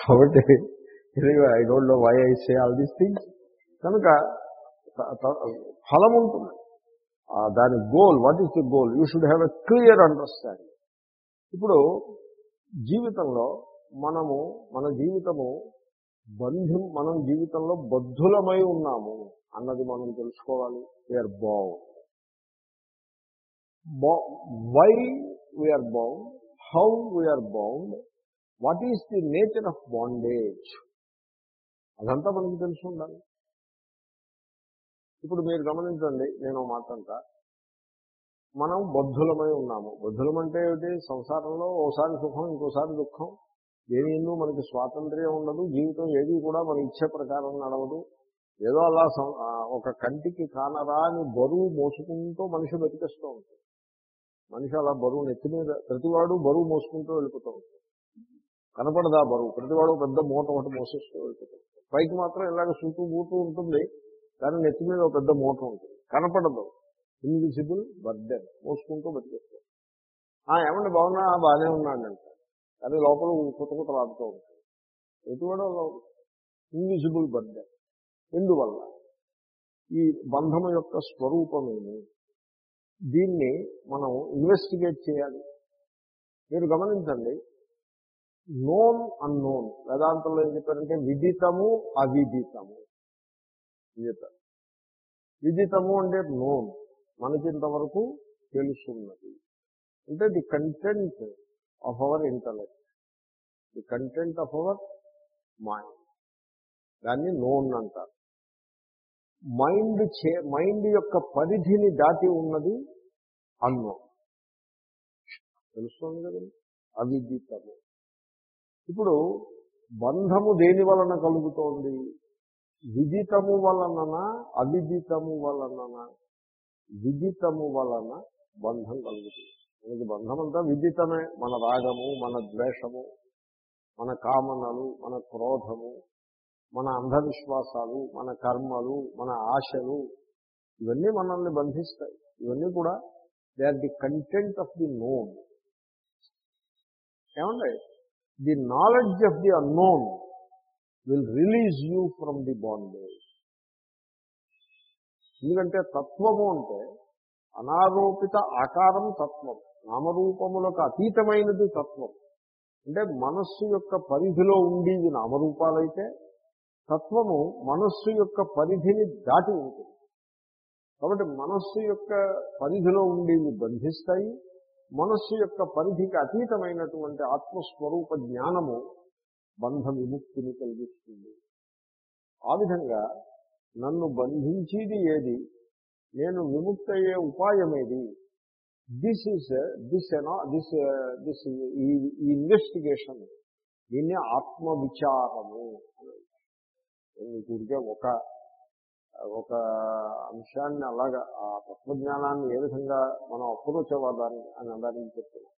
కాబట్టి I don't know why I say all these things కనుక ఫలం ఉంటుంది. దాని goal what is the goal you should have a clear understanding ఇప్పుడు జీవితంలో మనము మన జీవితము బంధం మనం జీవితంలో బద్ధులమై ఉన్నాము అన్నది మనం తెలుసుకోవాలి. We are bound why we are bound how we are bound what is the nature of bondage? అదంతా మనకి తెలిసి ఉండాలి. ఇప్పుడు మీరు గమనించండి నేను ఒక మాట అంటా. మనం బద్ధులమై ఉన్నాము. బద్ధులం అంటే ఏమిటి? సంసారంలో ఓసారి సుఖం ఇంకోసారి దుఃఖం. దేని ఎందు మనకి స్వాతంత్ర్యం ఉండదు జీవితం ఏది కూడా మన ఇచ్చే ప్రకారం నడవదు. ఏదో అలా ఒక కంటికి కానరాని బరువు మోసుకుంటూ మనిషి బతికేస్తూ ఉంటుంది. మనిషి అలా బరువు నెత్తి మీద ప్రతివాడు బరువు మోసుకుంటూ వెళ్ళిపోతూ ఉంటాడు కనపడదా బరువు? ప్రతివాడు పెద్ద మూట ఒకటి మోసేస్తూ వెళ్ళిపోతాడు. పైకి మాత్రం ఇలాగ చుట్టూ బూతూ ఉంటుంది కానీ నెత్తి మీద ఒక పెద్ద మూట ఉంటుంది. కనపడదు. ఇన్విజిబుల్ బర్డెన్ మోసుకుంటూ బతికేస్తాడు. ఆ ఏమండి బాగున్నా? "ఆ, బాగానే ఉన్నాడంట కానీ లోపల కొత్త కొత్త రాడుతూ ఉంటాడు. ఎటువంటి ఇన్విజిబుల్ బర్డెన్ ఎందువల్ల? ఈ బంధము యొక్క స్వరూపమేమి దీన్ని మనం ఇన్వెస్టిగేట్ చేయాలి. మీరు గమనించండి నోన్ అన్నోన్ వేదాంతంలో ఏం చెప్పారంటే విదితము అవిదితము ఇది చెప్పారు. విదితము అంటే నోన్ మనకి ఇంతవరకు తెలుసున్నది. అంటే the content of our intellect the content of our mind దాన్ని నోన్ అంటారు. మైండ్ చే మైండ్ యొక్క పరిధిని దాటి ఉన్నది అన్నోన్ తెలుస్తుంది కదండి? అవిదితము. ఇప్పుడు బంధము దేని వలన కలుగుతోంది? విదితము వలననా అవిదితము వలననా? విదితము వలన బంధం కలుగుతుంది. మనకి బంధం అంతా విదితమే మన రాగము మన ద్వేషము మన కామనలు మన క్రోధము మన అంధవిశ్వాసాలు మన కర్మలు మన ఆశలు ఇవన్నీ మనల్ని బంధిస్తాయి. ఇవన్నీ కూడా they are the content of the known. ఏమండి? The knowledge of the unknown will release you from the bondage. ఎందుకంటే తత్వము అంటే అనారోపిత ఆకారం తత్వం నామరూపములకు అతీతమైనది తత్వం. అంటే మనస్సు యొక్క పరిధిలో ఉండేది నామరూపాలైతే తత్వము మనస్సు యొక్క పరిధిని దాటి ఉంటుంది. కాబట్టి మనస్సు యొక్క పరిధిలో ఉండేవి బంధిస్తాయి మనస్సు యొక్క పరిధికి అతీతమైనటువంటి ఆత్మస్వరూప జ్ఞానము బంధ విముక్తిని కలిగిస్తుంది. ఆ విధంగా నన్ను బంధించేది ఏది? నేను విముక్తి అయ్యే ఉపాయం ఏది? This is this this this ఈ ఇన్వెస్టిగేషన్ దీన్ని ఆత్మవిచారము అని ఊరికే ఒక ఒక అంశాన్ని అలాగా ఆ తత్వజ్ఞానాన్ని ఏ విధంగా మనం అప్రోచ్ అవ్వదాన్ని అని అందరికీ చెప్తున్నాం.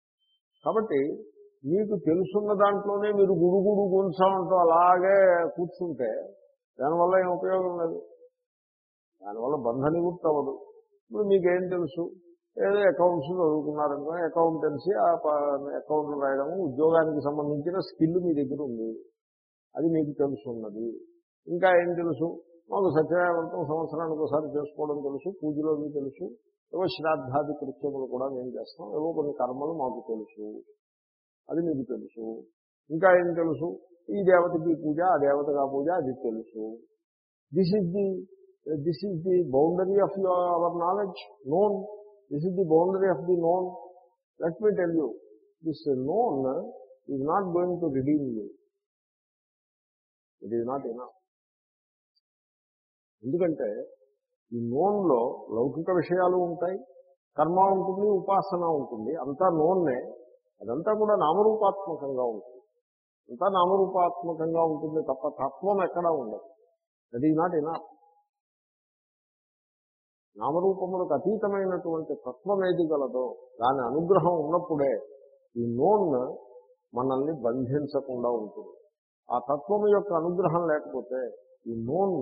కాబట్టి మీకు తెలుసున్న దాంట్లోనే మీరు గుడుగుడు గుంచామంటూ అలాగే కూర్చుంటే దానివల్ల ఏం ఉపయోగం లేదు. దానివల్ల బంధ నివృత్తి అవ్వదు. ఇప్పుడు మీకేం తెలుసు? ఏదో అకౌంట్స్ చదువుకున్నారనుకో అకౌంటెన్సీ ఆ అకౌంట్లు రాయడము ఉద్యోగానికి సంబంధించిన స్కిల్ మీ దగ్గర ఉంది. అది మీకు తెలుసున్నది. ఇంకా ఏం తెలుసు? మాకు సత్యనారాయణతో సంవత్సరానికి ఒకసారి చేసుకోవడం తెలుసు పూజలో తెలుసు ఏవో శ్రాద్ధాది కృత్యములు కూడా మేము చేస్తాం ఏవో కొన్ని కర్మలు మాకు తెలుసు అది మీకు తెలుసు. ఇంకా ఏం తెలుసు? ఈ దేవతకి పూజ ఆ దేవతకి ఆ పూజ అది తెలుసు. This is the this is the boundary of your our knowledge known this is the boundary of the known let me tell you this known is not going to redeem you it is not enough ఎందుకంటే ఈ నోన్లో లౌకిక విషయాలు ఉంటాయి కర్మ ఉంటుంది ఉపాసన ఉంటుంది. అంతా నోన్నే. అదంతా కూడా నామరూపాత్మకంగా ఉంటుంది. అంతా నామరూపాత్మకంగా ఉంటుంది తప్ప తత్వం ఎక్కడా ఉండదు. దట్ ఈజ్ నాట్ ఎనా నామరూపములకు అతీతమైనటువంటి తత్వం ఏది గలదో దాని అనుగ్రహం ఉన్నప్పుడే ఈ నోన్ మనల్ని బంధించకుండా ఉంటుంది. ఆ తత్వం యొక్క అనుగ్రహం లేకపోతే ఈ నోన్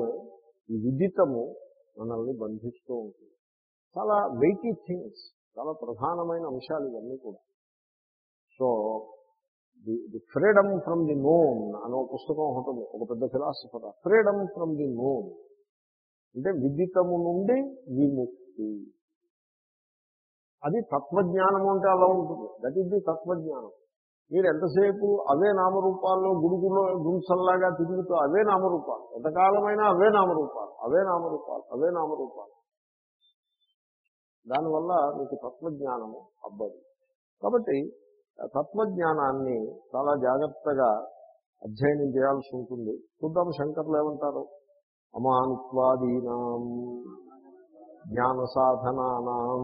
విదితము మనల్ని బంధిస్తూ ఉంటుంది. చాలా వెయిటీ థింగ్స్ చాలా ప్రధానమైన అంశాలు ఇవన్నీ కూడా. So the the freedom from the known అనే ఒక పుస్తకం ఉంటుంది ఒక పెద్ద philosopher freedom from the known అంటే విదితము నుండి విముక్తి. అది తత్వజ్ఞానం అంటే అలా ఉంటుంది. దట్ ఈస్ ది తత్వజ్ఞానం. మీరు ఎంతసేపు అవే నామరూపాల్లో గుడుగులో గుంసల్లాగా తిరుగుతూ అవే నామరూపాలు ఎంతకాలమైనా అవే నామరూపాలు అవే నామరూపాలు అవే నామరూపాలు. దానివల్ల మీకు తత్వజ్ఞానము అబ్బదు. కాబట్టి తత్వజ్ఞానాన్ని చాలా జాగ్రత్తగా అధ్యయనం చేయాల్సి ఉంటుంది. చూద్దాం శంకర్లు ఏమంటారు? అమానుత్వాదీనాం జ్ఞాన సాధనానాం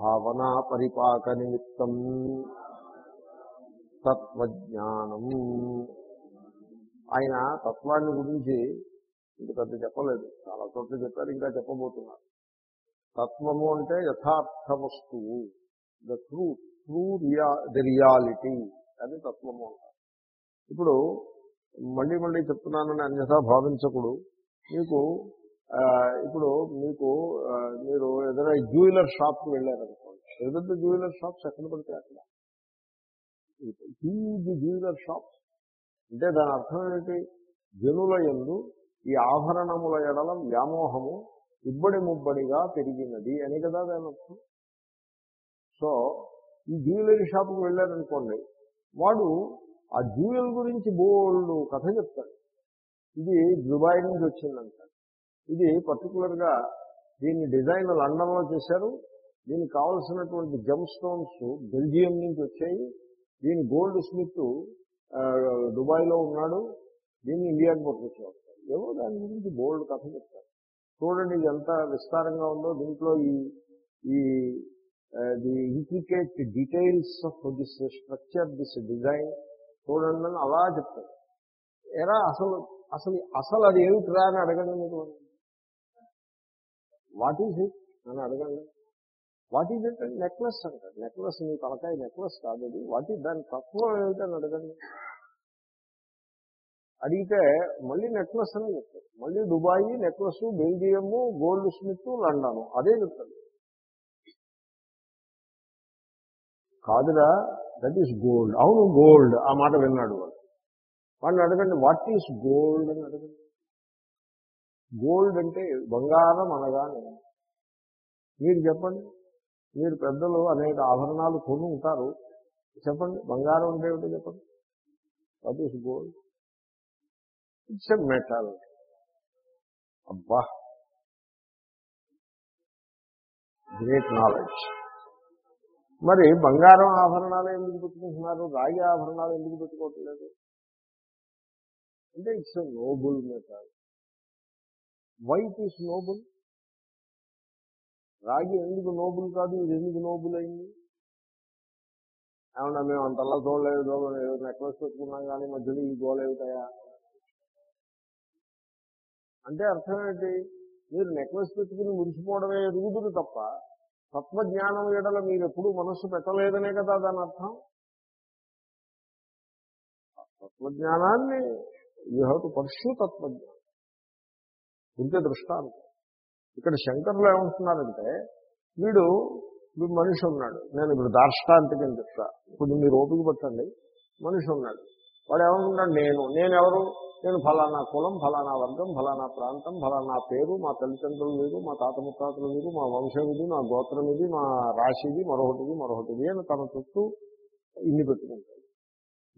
భావనా పరిపాక నిమిత్తం తత్వజ్ఞానం. ఆయన తత్వాన్ని గురించి ఇంక పెద్ద చెప్పలేదు. చాలా చోట్ల చెప్పారు ఇంకా చెప్పబోతున్నారు. తత్వము అంటే యథార్థ వస్తువు ద ట్రూ ట్రూ రియా ది రియాలిటీ. అది తత్వము అంటారు. ఇప్పుడు మళ్ళీ మళ్ళీ చెప్తున్నానని అన్యథా భావించకుడు మీకు ఇప్పుడు మీకు మీరు ఏదైనా జ్యువెలర్ షాప్కి వెళ్ళారనుకోండి. ఏదైతే జ్యువెలర్ షాప్స్ ఎక్కడ పడితే అక్కడ హ్యూజ్ జ్యువెలర్ షాప్స్ అంటే దాని అర్థం ఏంటి జనుల ఎందు ఈ ఆభరణముల ఎడల వ్యామోహము ఇబ్బడి ముబ్బడిగా పెరిగినది. అని కదా దాని అర్థం? సో ఈ జ్యువెలరీ షాప్కి వెళ్ళారనుకోండి వాడు ఆ జ్యువెల్ గురించి బోల్డ్ కథ చెప్తాడు. ఇది దుబాయ్ నుంచి వచ్చిందంట. ఇది పర్టికులర్గా దీన్ని డిజైన్ లండన్లో చేశారు. దీనికి కావలసినటువంటి జమ్ స్టోన్స్ బెల్జియం నుంచి వచ్చాయి. దీని గోల్డ్ స్మిత్ దుబాయ్లో ఉన్నాడు. దీన్ని ఇండియాకి పట్టుకొచ్చేవాడు ఏవో దాని గురించి బోల్డ్ కథ చెప్తారు. చూడండి ఇది ఎంత విస్తారంగా ఉందో. దీంట్లో ఈ ఈ the implicate details of this structure this design చూడండి అని అలా చెప్తారు. ఎరా అసలు అసలు అసలు అది ఏమిటిరా అని అడగండి మీరు. వాట్ ఈజ్ ఇట్ అని అడగండి. వాట్ ఈజ్ ఇట్ అంటే నెక్లెస్ అంటారు? నెక్లెస్ మీ తలకాయ నెక్లెస్ కాదు అది వాట్ ఈజ్ దాని తత్వం ఏమిటని అడగండి. అడిగితే మళ్ళీ నెక్లెస్ అని చెప్తారు మళ్ళీ Dubai necklace Belgium goldsmith London. అదే చెప్తాడు కాదురా దట్ ఈస్ గోల్డ్ అవును గోల్డ్ ఆ మాట విన్నాడు వాడు. వాళ్ళు అడగండి వాట్ ఈస్ గోల్డ్ అని అడగండి. గోల్డ్ అంటే బంగారం అనగానే మీరు చెప్పండి. మీరు పెద్దలు అనేక ఆభరణాలు కొని ఉంటారు. చెప్పండి బంగారం అంటే ఏమిటో చెప్పండి? What is gold it's a metal అబ్బా! గ్రేట్ నాలెడ్జ్ మరి బంగారం ఆభరణాలు ఎందుకు పెట్టుకుంటున్నారు? రాగి ఆభరణాలు ఎందుకు పెట్టుకోవట్లేదు? అంటే it's a noble metal white is noble రాగి ఎందుకు నోబుల్ కాదు? ఇది ఎందుకు నోబుల్ అయింది? ఏమన్నా మేము అంతలా చూడలేదు నెక్లెస్ పెట్టుకున్నాం కానీ మధ్యలో ఈ గోలేవుతాయా అంటే అర్థం ఏంటి? మీరు నెక్లెస్ పెట్టుకుని మురిసిపోవడమే ఎదుగుతుంది తప్ప తత్వజ్ఞానం ఎడల మీరు ఎప్పుడు మనస్సు పెట్టలేదనే కదా దాని అర్థం? తత్వజ్ఞానాన్ని యూ హ్యావ్ టు పర్ష్యూ తత్వజ్ఞానం. ఇంతే దృష్టాంతం. ఇక్కడ శంకర్లు ఏమంటున్నారంటే వీడు వీడు మనిషి ఉన్నాడు. నేను ఇప్పుడు దార్ష్టాంతికం చెప్తా. ఇప్పుడు మీరు ఓపిక పట్టండి. మనిషి ఉన్నాడు. వాడు ఏమనుకుంటాడు నేను. నేను ఎవరు? నేను ఫలానా కులం ఫలానా వర్గం ఫలానా ప్రాంతం ఫలానా పేరు మా తల్లిదండ్రులు వీరు మా తాత ముత్తాతలు వీరు మా వంశం ఇది మా గోత్రం ఇది మా రాశిది మరొకటిది మరొకటిది అని తన చుట్టూ ఇన్ని పెట్టుకుంటాడు.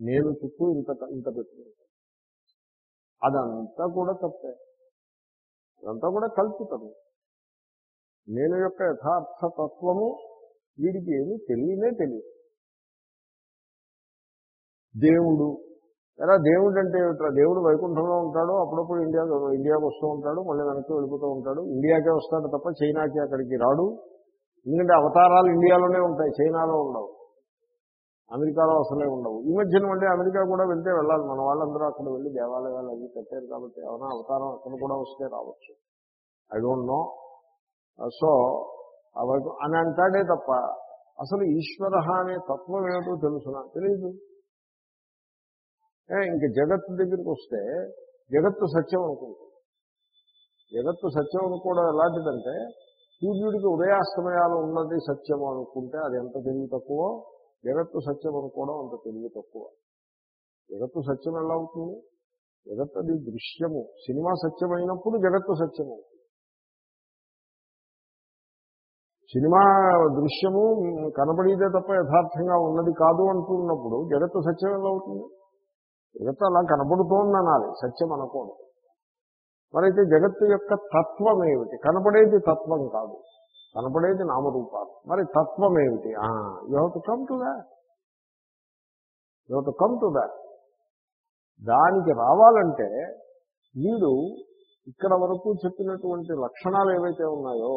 నేను చుట్టూ ఇంత ఇంత పెట్టుకుంటాడు. అదంతా కూడా తప్పే. అదంతా కూడా కల్పితము. నేను యొక్క యథార్థ తత్వము వీడికి ఏమీ తెలియనే తెలియదు. దేవుడు. ఎలా? దేవుడు అంటే ఏమిట్రా? దేవుడు వైకుంఠంలో ఉంటాడు అప్పుడప్పుడు ఇండియా ఇండియాకి వస్తూ ఉంటాడు మళ్ళీ వెనక్కి వెళ్ళిపోతూ ఉంటాడు. ఇండియాకే వస్తాడు తప్ప చైనాకి అక్కడికి రాడు. ఎందుకంటే అవతారాలు ఇండియాలోనే ఉంటాయి చైనాలో ఉండవు. అమెరికాలో అసలే ఉండవు. ఈ మధ్యన మళ్ళీ అమెరికా కూడా వెళ్తే వెళ్ళాలి. మన వాళ్ళందరూ అక్కడ వెళ్ళి దేవాలయాలు అవి కట్టారు కాబట్టి ఏమైనా అవతారం అక్కడ కూడా వస్తే రావచ్చు. I don't know Uh, so అవైపు అని అంటాడే తప్ప అసలు ఈశ్వర అనే తత్వం ఏమిటో తెలుసునా తెలియదు ఏ, ఇంక జగత్తు దగ్గరికి వస్తే జగత్తు సత్యం అనుకుంటుంది జగత్తు సత్యం అనుకోవడం ఎలాంటిదంటే సూర్యుడికి ఉదయాస్తమయాలు ఉన్నది సత్యం అనుకుంటే అది ఎంత తెలివి తక్కువ జగత్తు సత్యం అనుకోవడం అంత తెలివి తక్కువ. జగత్తు సత్యం ఎలా అవుతుంది? జగత్తు అది దృశ్యము. సినిమా సత్యమైనప్పుడు జగత్తు సత్యం అవుతుంది సినిమా దృశ్యము కనబడేదే తప్ప యథార్థంగా ఉన్నది కాదు అంటున్నప్పుడు జగత్తు సత్యం ఎలా అవుతుంది? జగత్తు అలా కనబడుతోంది అనాలి సత్యం అనకూడదు మరైతే జగత్తు యొక్క తత్వం ఏమిటి కనపడేది తత్వం కాదు కనపడేది నామరూపాలు. మరి తత్వం ఏమిటి you have to come to that. You have to come to that. దానికి రావాలంటే వీడు ఇక్కడ వరకు చెప్పినటువంటి లక్షణాలు ఏవైతే ఉన్నాయో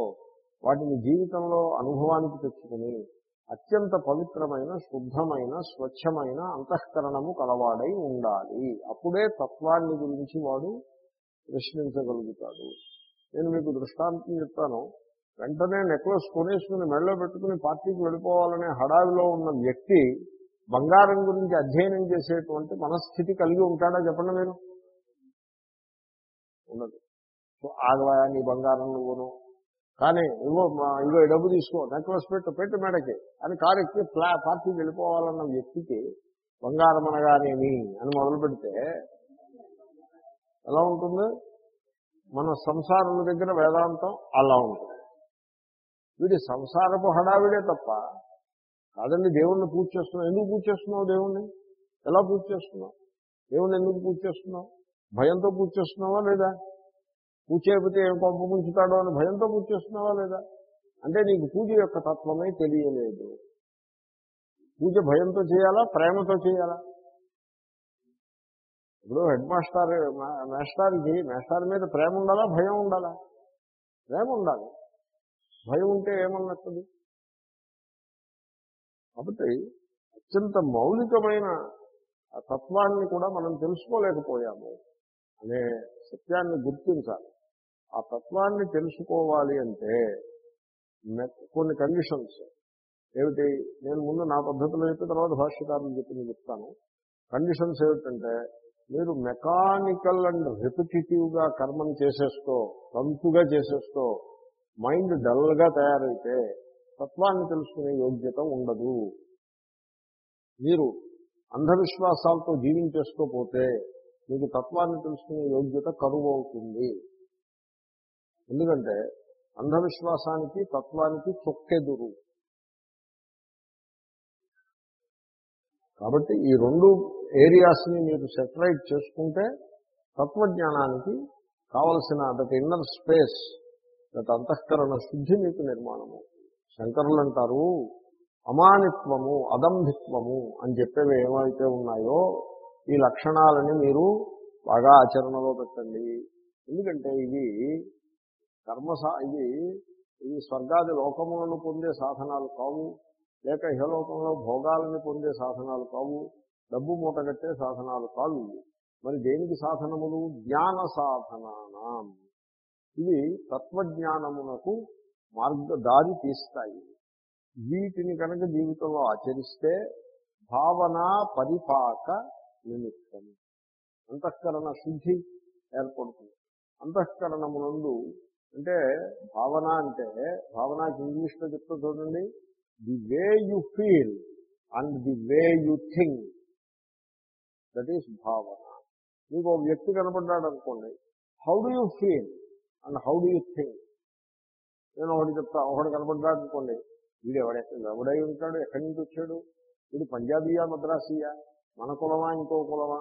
వాటిని జీవితంలో అనుభవానికి తెచ్చుకుని అత్యంత పవిత్రమైన శుద్ధమైన స్వచ్ఛమైన అంతఃకరణము కలవాడై ఉండాలి. అప్పుడే తత్వాన్ని గురించి వాడు ప్రశ్నించగలుగుతాడు. నేను మీకు దృష్టాంతం చెప్తాను. వెంటనే నెక్లెస్ కొనేసుకుని మెడలో పెట్టుకుని పార్టీకి వెళ్ళిపోవాలనే హడావిలో ఉన్న వ్యక్తి బంగారం గురించి అధ్యయనం చేసేటువంటి మనస్థితి కలిగి ఉంటాడా చెప్పండి మీరు? ఉండదు. సో ఆగవా నీ బంగారం నువ్వును? కానీ ఇవో ఇగో డబ్బు తీసుకో నెక్లెస్ పెట్టు పెట్టు మేడకి అని కారు ఎక్కి ప్లా పార్టీకి వెళ్ళిపోవాలన్న వ్యక్తికి బంగారం అనగానేమి అని మొదలు పెడితే ఎలా ఉంటుంది? మన సంసారుల దగ్గర వేదాంతం అలా ఉంటుంది. వీడి సంసారపు హడావిడే తప్ప కాదండి దేవుణ్ణి పూజ చేస్తున్నావు. ఎందుకు పూజ చేస్తున్నావు దేవుణ్ణి? ఎలా పూజ చేస్తున్నావు? దేవుణ్ణి ఎందుకు పూజ చేస్తున్నావు? భయంతో పూజ చేస్తున్నావా లేదా? పూజ చేయకపోతే ఏం కొంప ముంచుతాడో అని భయంతో పూజ చేస్తున్నావా లేదా? అంటే నీకు పూజ యొక్క తత్వమే తెలియలేదు. పూజ భయంతో చేయాలా? ప్రేమతో చేయాలా? ఇప్పుడు హెడ్ మాస్టర్ మాస్టర్కి మాస్టర్ మీద ప్రేమ ఉండాలా? భయం ఉండాలా? ప్రేమ ఉండాలి. భయం ఉంటే ఏమన్నట్టుంది? కాబట్టి అత్యంత మౌలికమైన ఆ తత్వాన్ని కూడా మనం తెలుసుకోలేకపోయాము. అనే సత్యాన్ని గుర్తించాలి. ఆ తత్వాన్ని తెలుసుకోవాలి అంటే కొన్ని కండిషన్స్ ఏమిటి? నేను ముందు నా పద్ధతిలో చెప్పిన తర్వాత భాష్యకారులు చెప్పింది చెప్తాను. కండిషన్స్ ఏమిటంటే మీరు మెకానికల్ అండ్ రిపిటేటివ్గా కర్మను చేసేస్తూ తంతుగా చేసేస్తూ మైండ్ డల్గా తయారైతే తత్వాన్ని తెలుసుకునే యోగ్యత ఉండదు. మీరు అంధవిశ్వాసాలతో జీవించేస్తూ పోతే మీకు తత్వాన్ని తెలుసుకునే యోగ్యత కరువు అవుతుంది. ఎందుకంటే అంధవిశ్వాసానికి తత్వానికి చొక్కెదురు కాబట్టి ఈ రెండు ఏరియాస్ని మీరు సెటరైట్ చేసుకుంటే తత్వజ్ఞానానికి కావలసిన దట్ ఇన్నర్ స్పేస్ దట్ అంతఃకరణ శుద్ధి మీకు నిర్మాణము. శంకరులు అంటారు అమానిత్వము అదంభిత్వము అని చెప్పేవి ఏమైతే ఉన్నాయో ఈ లక్షణాలని మీరు బాగా ఆచరణలో పెట్టండి. ఎందుకంటే ఇవి కర్మ ఇది ఇది స్వర్గాది లోకములను పొందే సాధనాలు కావు. లేక ఇహలోకంలో భోగాలను పొందే సాధనాలు కావు. డబ్బు మూటగట్టే సాధనాలు కావు. మరి దేనికి సాధనములు? జ్ఞాన సాధనానం. ఇవి తత్వజ్ఞానమునకు మార్గ దారి తీస్తాయి. వీటిని కనుక జీవితంలో ఆచరిస్తే భావన పరిపాక నిమిత్తం. అంతఃకరణ శుద్ధి ఏర్పడుతుంది. అంతఃకరణమునందు అంటే భావన అంటే భావనకి ఇంగ్లీష్లో చెప్తూ చూడండి. The way you feel and the way you think. That is భావన. మీకు ఒక వ్యక్తి కనపడ్డాడు అనుకోండి. How do you feel and how do you think. నేను ఒకటి చెప్తా ఒకటి కనపడ్డాడు అనుకోండి. వీడు ఎవడెక్కడ ఎవడై ఉంటాడు? ఎక్కడి నుంచి వచ్చాడు? వీడు పంజాబీయా మద్రాసియా? మన కులమా ఇంకో కులమా?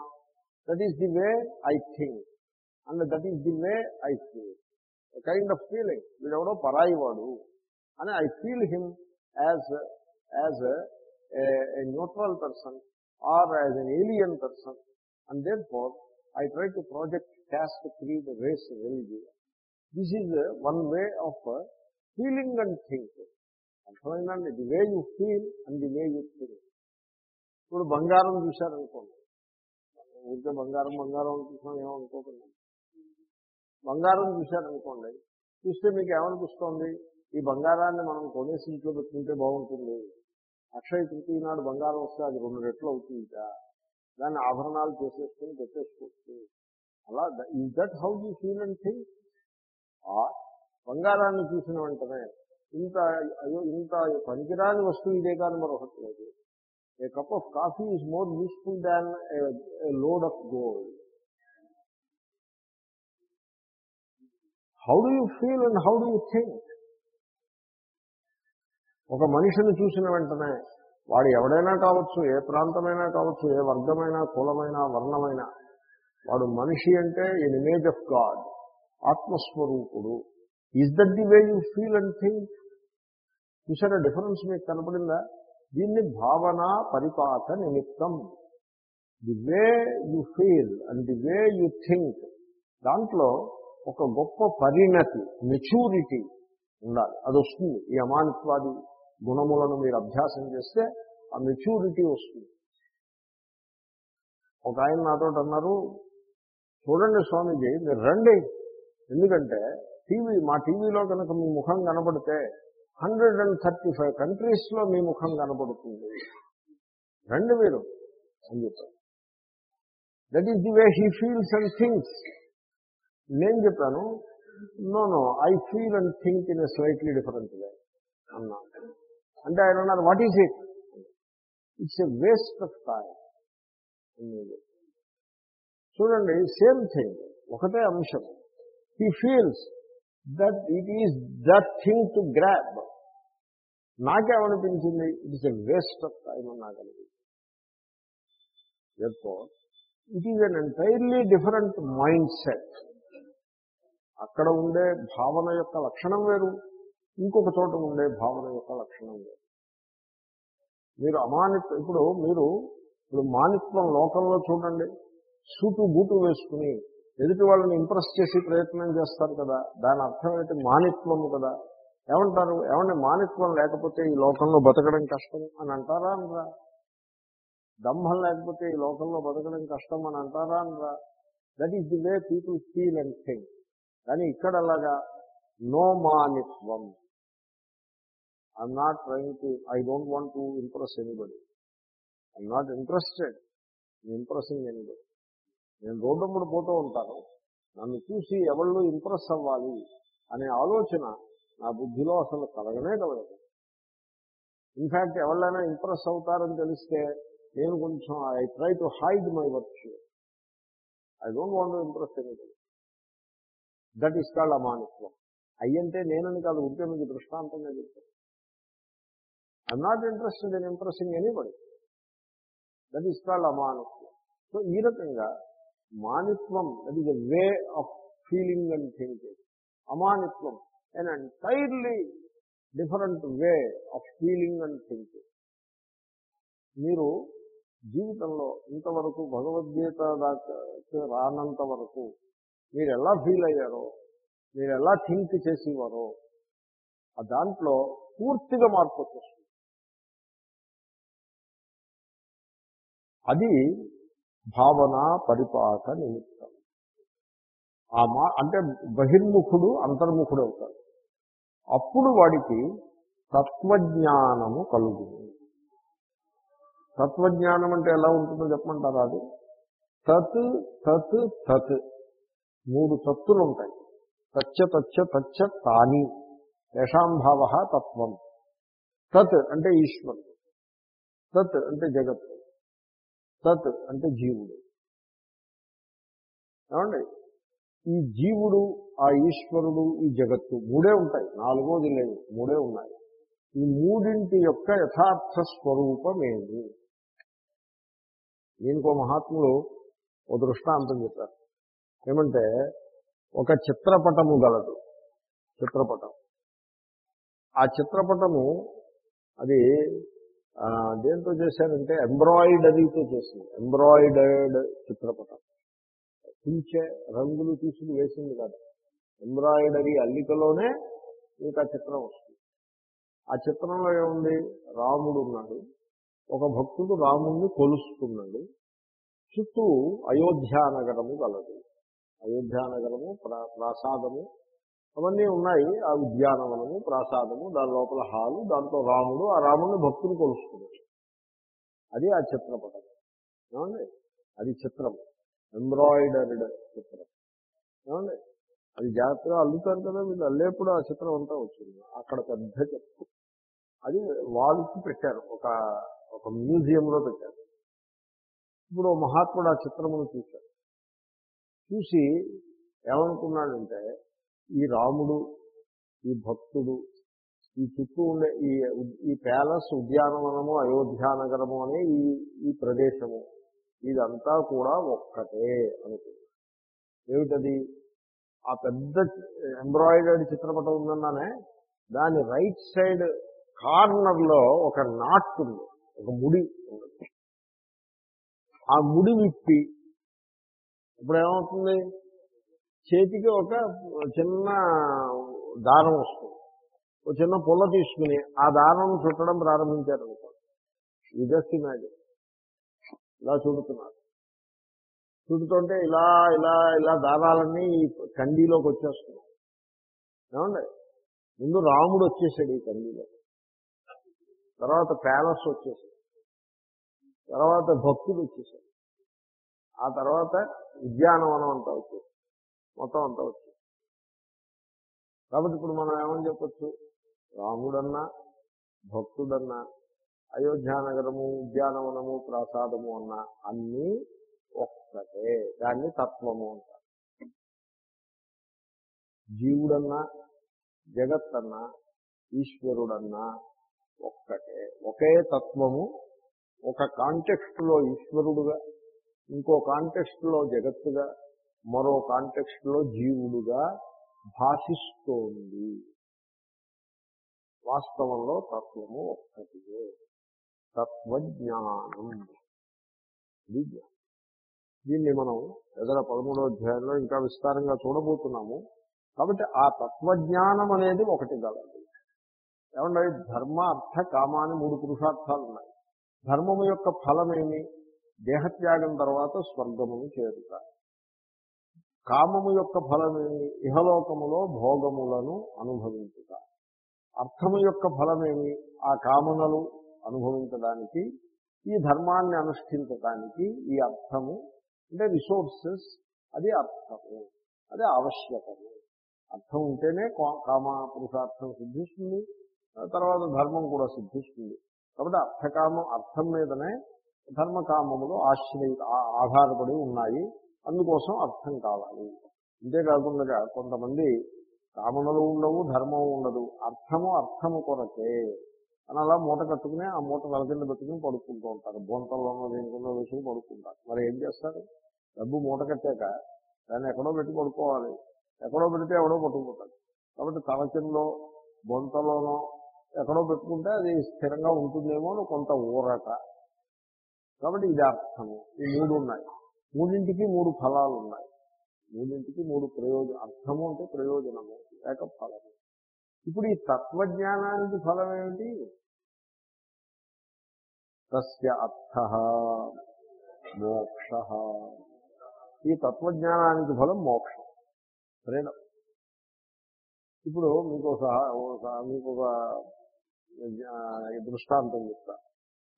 That is the way I think and that is the way I feel. Kind of feeling వీడెవడో పరాయి వాడు అని I feel him as as a neutral person or as an alien person and therefore I try to project caste creed race religion this is one way of feeling and think అర్థమైందండి the way you feel and the way you think ఇప్పుడు బంగారం చూశారనుకోండి. ఊరికే బంగారం బంగారం చూసాం ఏమనుకోకుండా. బంగారం చూశారనుకోండి చూస్తే మీకు ఏమనిపిస్తోంది? ఈ బంగారాన్ని మనం కొనేసి ఇంట్లో పెట్టుకుంటే బాగుంటుంది. అక్షయ తృతీయ నాడు బంగారం వస్తే అది రెండు రెట్లు అవుతుంది దాన్ని ఆభరణాలు చేసేసుకుని పెట్టేసుకోవచ్చు. అలా is that how you feel and think బంగారాన్ని చూసిన వెంటనే ఇంత అయ్యో ఇంత పనికిరాని వస్తువు ఇదే కానీ మరొకటి లేదు. A cup of coffee is more useful than a load of gold how do you feel and how do you think ఒక మనిషిని చూసిన వెంటనే వాడు ఎవడైనా కావచ్చు ఏ ప్రాంతమైనా కావచ్చు ఏ వర్గమైనా కులమైనా వర్ణమైనా వాడు మనిషి అంటే in image of God ఆత్మస్వరూపుడు. Is that the way you feel and think చూసారా డిఫరెన్స్ మీకు కనపడిందా? దీన్ని భావన పరిపాక నిమిత్తం. The way you feel and the way you think దాంట్లో ఒక గొప్ప పరిణతి మెచ్యూరిటీ ఉండాలి. అది వస్తుంది ఈ అమానిత్వాది గుణములను మీరు అభ్యాసం చేస్తే ఆ మెచ్యూరిటీ వస్తుంది. ఒక ఆయన నాతో అన్నారు చూడండి స్వామీజీ మీరు రండి. ఎందుకంటే టీవీ మా టీవీలో కనుక మీ ముఖం కనపడితే హండ్రెడ్ అండ్ థర్టీ ఫైవ్ కంట్రీస్లో మీ ముఖం కనపడుతుంది. రండి మీరు. అని చెప్పారు. That is the way he feels and things నేను చెప్పాను no no I feel and think in a slightly different way అన్నా. అంటే ఆయన అన్నారు what is it it's a waste of time చూడండి సేమ్ థింగ్ ఒకటే అంశం. He feels that it is that thing to grasp నాకేమనిపించింది? It's a waste of time అని నాకు అనిపించింది. It is an entirely different mindset అక్కడ ఉండే భావన యొక్క లక్షణం వేరు. ఇంకొక చోట ఉండే భావన యొక్క లక్షణం వేరు. మీరు అమానిత్వం ఇప్పుడు మీరు ఇప్పుడు మానిత్వం లోకంలో చూడండి. సూటు బూటు వేసుకుని ఎదుటి వాళ్ళని ఇంప్రెస్ చేసి ప్రయత్నం చేస్తారు కదా. దాని అర్థం ఏంటి? మానిత్వము కదా. ఏమంటారు? ఏమంటే మానిత్వం లేకపోతే ఈ లోకంలో బతకడం కష్టం అని అంటారా అనరా? దంభం లేకపోతే ఈ లోకంలో బతకడం కష్టం అని అంటారా అనరా? That is the way people feel and think కానీ ఇక్కడ అలాగా no మానిత్వం. I'm not trying to I don't want to impress anybody I'm not interested impressing anybody నేను రోడ్డప్పుడు పోతూ ఉంటాను. నన్ను చూసి ఎవళ్ళు ఇంప్రెస్ అవ్వాలి అనే ఆలోచన నా బుద్ధిలో అసలు కలగనే కలగదు. ఇన్ఫ్యాక్ట్ ఎవళ్ళైనా ఇంప్రెస్ అవుతారని తెలిస్తే నేను కొంచెం I try to hide my work I don't want to impress anybody that is called అమానిత్వం అయ్యంటే నేనని కాదు ఉంటే మీకు దృష్టాంతంగా చెప్తాను. I'm not interested in impressing anybody that is called అమానిత్వం so ఈ రకంగా మానిత్వం that is a way of feeling and thinking అమానిత్వం and entirely different way of feeling and thinking మీరు జీవితంలో ఇంతవరకు భగవద్గీత దాకా రానంత వరకు మీరు ఎలా ఫీల్ అయ్యారో మీరు ఎలా థింక్ చేసేవారో ఆ దాంట్లో పూర్తిగా మార్పు వచ్చేస్తుంది. అది భావన పరిపాక నిమిత్తం. ఆ మా అంటే బహిర్ముఖుడు అంతర్ముఖుడు అవుతాడు. అప్పుడు వాడికి తత్వజ్ఞానము కలుగుతుంది. తత్వజ్ఞానం అంటే ఎలా ఉంటుందో చెప్పమంటారా అది? తత్ తత్ తత్. మూడు తత్తులు ఉంటాయి తచ్చ తచ్చ తచ్చ తాని. యషాం భావ తత్వం. తత్ అంటే ఈశ్వరుడు. తత్ అంటే జగత్తు తత్ అంటే జీవుడు. ఏమండి? ఈ జీవుడు ఆ ఈశ్వరుడు ఈ జగత్తు మూడే ఉంటాయి. నాలుగోది లేవు మూడే ఉన్నాయి. ఈ మూడింటి యొక్క యథార్థ స్వరూపమేమి దీనికో మహాత్ములు ఓ దృష్టాంతం చెప్పారు. ఏమంటే ఒక చిత్రపటము గలదు. చిత్రపటం. ఆ చిత్రపటము అది దేంతో చేశారంటే ఎంబ్రాయిడరీతో చేసింది. ఎంబ్రాయిడర్డ్ చిత్రపటం. పించే రంగులు తీసుకుని వేసింది కదా. ఎంబ్రాయిడరీ అల్లికలోనే ఇంకా చిత్రం వస్తుంది. ఆ చిత్రంలో ఏముంది? రాముడు ఉన్నాడు. ఒక భక్తుడు రాముడిని కొలుస్తున్నాడు. చుట్టూ అయోధ్యానగరము గలదు. అయోధ్యానగరము ప్రా ప్రాసాదము అవన్నీ ఉన్నాయి. ఆ ఉద్యానవనము ప్రాసాదము దాని లోపల హాలు దాంట్లో రాముడు ఆ రాముడిని భక్తులు కొలుసుకున్నాడు అది ఆ చిత్రపటం. ఏమండి? అది చిత్రం. ఎంబ్రాయిడర్డ్ చిత్రం. ఏమండి? అది జాగ్రత్తగా అల్లుతారు కదా వీళ్ళు. అల్లేప్పుడు ఆ చిత్రం అంతా వచ్చింది. అక్కడ పెద్ద చిత్రం అది వాళ్ళకి పెట్టారు. ఒక ఒక మ్యూజియంలో పెట్టారు. ఇప్పుడు మహాత్ముడు ఆ చిత్రమును చూశారు చూసి ఏమనుకున్నాడంటే ఈ రాముడు ఈ భక్తుడు ఈ చుట్టూ ఉండే ఈ ఈ ప్యాలెస్ ఉద్యానవనము అయోధ్యానగరము అనే ఈ ఈ ప్రదేశము ఇదంతా కూడా ఒక్కటే అనుకున్నాడు. ఏమిటది? ఆ పెద్ద ఎంబ్రాయిడరీ చిత్రపటం ఉందన్నానే దాని రైట్ సైడ్ కార్నర్లో ఒక నాట్ ఉంది ఒక ముడి ఉంది. ఆ ముడి విప్పి ఇప్పుడు ఏమవుతుంది చేతికి ఒక చిన్న దారం వస్తుంది. ఒక చిన్న పుల్ల తీసుకుని ఆ దారం చుట్టడం ప్రారంభించారు అనుకోండి ఈ జస్ట్ ఇమాజిన్. ఇలా చుడుతున్నారు. చుడుతుంటే ఇలా ఇలా ఇలా దారాలన్నీ ఈ కండీలోకి వచ్చేస్తున్నాయి. ఏమండి? ముందు రాముడు వచ్చేసాడు ఈ కండీలో. తర్వాత ప్యాలెస్ వచ్చేసాడు తర్వాత భక్తుడు వచ్చేసాడు. ఆ తర్వాత ఉద్యానవనం అంతా వచ్చేసి మొత్తం అంతా వచ్చేసి కాబట్టి ఇప్పుడు మనం ఏమని చెప్పచ్చు? రాముడన్నా భక్తుడన్నా అయోధ్యానగరము ఉద్యానవనము ప్రసాదము అన్న అన్నీ ఒక్కటే. దాన్ని తత్వము అంటారు జీవుడన్నా జగత్తన్నా ఈశ్వరుడన్నా ఒక్కటే. ఒకే తత్వము ఒక కాంటెక్స్ట్లో ఈశ్వరుడుగా ఇంకో కాంటెక్స్ట్లో జగత్తుగా మరో కాంటెక్స్ట్లో జీవుడుగా భాషిస్తోంది. వాస్తవంలో తత్వము ఒక్కటిదే తత్వజ్ఞానం. ఇది దీన్ని మనం ఎదర పదమూడో అధ్యాయంలో ఇంకా విస్తారంగా చూడబోతున్నాము. కాబట్టి ఆ తత్వజ్ఞానం అనేది ఒకటి గలదు. ఏమంటే ధర్మ అర్థ కామాని మూడు పురుషార్థాలు ఉన్నాయి ధర్మము యొక్క ఫలమేమి? దేహత్యాగం తర్వాత స్వర్గమును చేరుట కామము యొక్క ఫలమేమి ఇహలోకములో భోగములను అనుభవించుట. అర్థము యొక్క ఫలమేమి? ఆ కామనలు అనుభవించడానికి ఈ ధర్మాన్ని అనుష్ఠించడానికి ఈ అర్థము అంటే రిసోర్సెస్ అది అర్థము అది ఆవశ్యకము. అర్థం ఉంటేనే కా- కామ పురుషార్థం సిద్ధిస్తుంది తర్వాత ధర్మం కూడా సిద్ధిస్తుంది. కాబట్టి అర్థకామం అర్థం మీదనే ధర్మకామములు ఆశ్రయి ఆధారపడి ఉన్నాయి. అందుకోసం అర్థం కావాలి. అంతేకాకుండా కొంతమంది కామనలు ఉండవు ధర్మం ఉండదు. అర్థము అర్థము కొరకే అని అలా మూట కట్టుకుని ఆ మూట వెల కింద పెట్టుకుని పడుకుంటూ ఉంటారు. బొంతల్లోనో దేనికన్నా వేసుకుని పడుకుంటారు. మరి ఏం చేస్తారు? డబ్బు మూట కట్టాక దాన్ని ఎక్కడో పెట్టి పడుకోవాలి. ఎక్కడో పెడితే ఎవడో పట్టుకుపోతాడు కాబట్టి తలకిందో బొంతలోనో ఎక్కడో పెట్టుకుంటే అది స్థిరంగా ఉంటుందేమో అని కొంత ఊరట. కాబట్టి ఇది అర్థము. ఈ మూడు ఉన్నాయి. మూడింటికి మూడు ఫలాలు ఉన్నాయి. మూడింటికి మూడు ప్రయోజనం అర్థము అంటే ప్రయోజనము లేక ఫలము. ఇప్పుడు ఈ తత్వజ్ఞానానికి ఫలం ఏమిటి? తస్య అర్థ మోక్ష. ఈ తత్వజ్ఞానానికి ఫలం మోక్షం. ఫ్రీడమ్ ఇప్పుడు మీకు ఒక ఒక- మీకు ఒక దృష్టాంతం చెప్తా.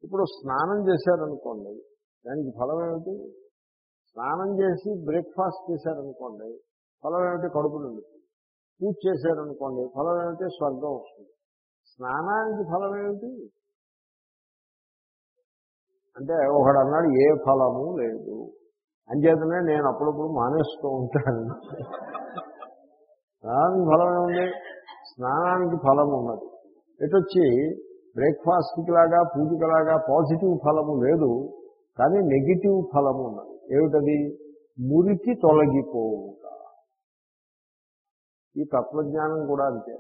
ఇప్పుడు స్నానం చేశారనుకోండి దానికి ఫలం ఏమిటి? స్నానం చేసి బ్రేక్ఫాస్ట్ చేశారనుకోండి ఫలం ఏమిటి? కడుపు నిండుతుంది. పూజ చేశారనుకోండి ఫలం ఏమిటి? స్వర్గం వస్తుంది. స్నానానికి ఫలం ఏమిటి? అంటే ఒకడు అన్నాడు ఏ ఫలము లేదు. అంచేతనే నేను అప్పుడప్పుడు మానేస్తూ ఉంటాను. స్నానానికి ఫలం ఏముంది? స్నానానికి ఫలం ఉన్నది. ఎటొచ్చి బ్రేక్ఫాస్ట్కి లాగా పూజకి లాగా పాజిటివ్ ఫలము లేదు కానీ నెగిటివ్ ఫలము ఉన్నది. ఏమిటది? మురికి తొలగిపోవుట. ఈ తత్వజ్ఞానం కూడా అంతే.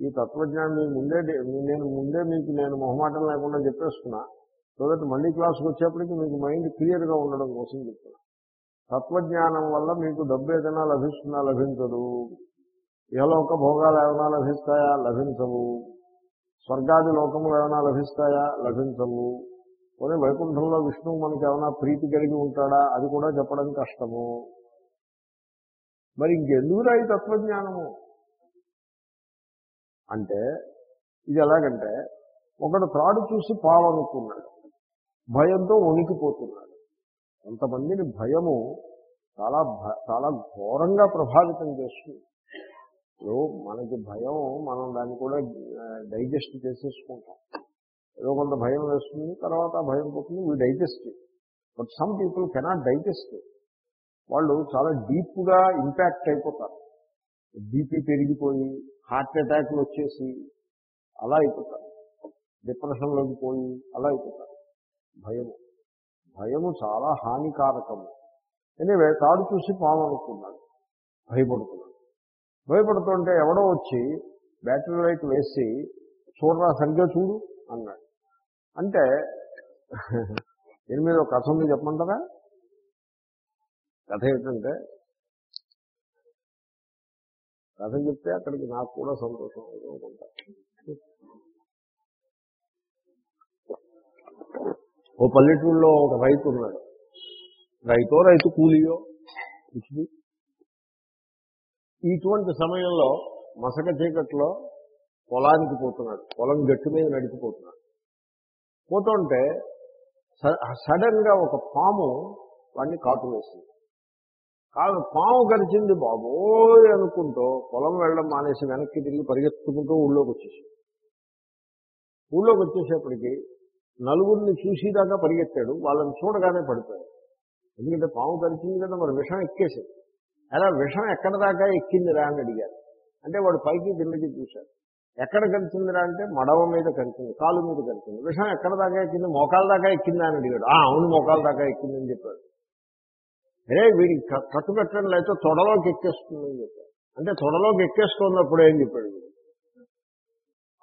ఈ తత్వజ్ఞానం మీ ముందే నేను ముందే మీకు నేను మొహమాటం లేకుండా చెప్పేస్తున్నా సో దట్ మళ్ళీ క్లాస్కి వచ్చేప్పటికి మీకు మైండ్ క్లియర్గా ఉండడం కోసం చెప్తున్నా. తత్వజ్ఞానం వల్ల మీకు డబ్బు ఏదైనా లభిస్తున్నా లభించదు. ఇహలోక భోగాలు ఏమైనా లభిస్తాయా? లభించవు. స్వర్గాది లోకములు ఏమైనా లభిస్తాయా? లభించవు. పోనీ వైకుంఠంలో విష్ణువు మనకి ఏమైనా ప్రీతి కలిగి ఉంటాడా? అది కూడా చెప్పడం కష్టము. మరి ఇంకెందుకురా ఈ తత్వజ్ఞానము? అంటే ఇది ఎలాగంటే ఒకడు త్రాడు చూసి పావనుకున్నాడు. భయంతో వణికిపోతున్నాడు. కొంతమందిని భయము చాలా భ- చాలా ఘోరంగా ప్రభావితం చేస్తుంది. ఏదో మనకి భయం మనం దాన్ని కూడా డైజెస్ట్ చేసేసుకుంటాం. ఏదో కొంత భయం వేస్తుంది తర్వాత భయం పోతుంది we digest but some people cannot digest. వాళ్ళు చాలా డీప్గా ఇంపాక్ట్ అయిపోతారు. బీపీ పెరిగిపోయి హార్ట్ అటాక్లు వచ్చేసి అలా అయిపోతారు. డిప్రెషన్లోకి పోయి అలా అయిపోతారు. భయము. భయము చాలా హానికారకము. ఎనివే తాడు చూసి పాము అనుకున్నాడు. భయపడుతున్నాడు. భయపడుతుంటే ఎవడో వచ్చి బ్యాటరీ లైట్ వేసి చూడరా సరిగ్గా చూడు అన్నాడు. అంటే దీని మీద కథ ఉంది చెప్పమంటారా? కథ ఏంటంటే కథ చెప్తే అక్కడికి నాకు కూడా సంతోషం అనుకుంటా. ఓ పల్లెటూరులో ఒక రైతు ఉన్నాడు. రైతో రైతు కూలియో ఇటువంటి సమయంలో మసక చీకట్లో పొలానికి పోతున్నాడు. పొలం గట్టు మీద నడిచిపోతున్నాడు. పోతుంటే సడన్గా ఒక పాము వాడిని కాటు వేసింది. కాదు పాము గడిచింది బాబోయ్ అనుకుంటూ పొలం వెళ్ళడం మానేసి వెనక్కి తిరిగి పరిగెత్తుకుంటూ ఊళ్ళోకి వచ్చేసి ఊళ్ళోకి వచ్చేసేపటికి నలుగురిని చూసేదాకా పరిగెత్తాడు. వాళ్ళని చూడగానే పడిపోయాడు. ఎందుకంటే పాము కరిచింది కదా మరి విషం ఎక్కేసింది. అలా విషం ఎక్కడ దాకా ఎక్కిందిరా అని అడిగారు. అంటే వాడు పైకి కిందకి చూశాడు ఎక్కడ కలిసిందిరా అంటే మడవ మీద కలిసింది కాలు మీద కలిసింది. విషం ఎక్కడ దాకా ఎక్కింది మోకాల దాకా ఎక్కిందా అని అడిగాడు. ఆ అవును మోకాల దాకా ఎక్కిందని చెప్పాడు. అరే వీడికి కట్టు కట్టడం లేకపోతే తొడలోకి ఎక్కేస్తుందని చెప్పాడు. అంటే తొడలోకి ఎక్కేస్తున్నప్పుడు ఏం చెప్పాడు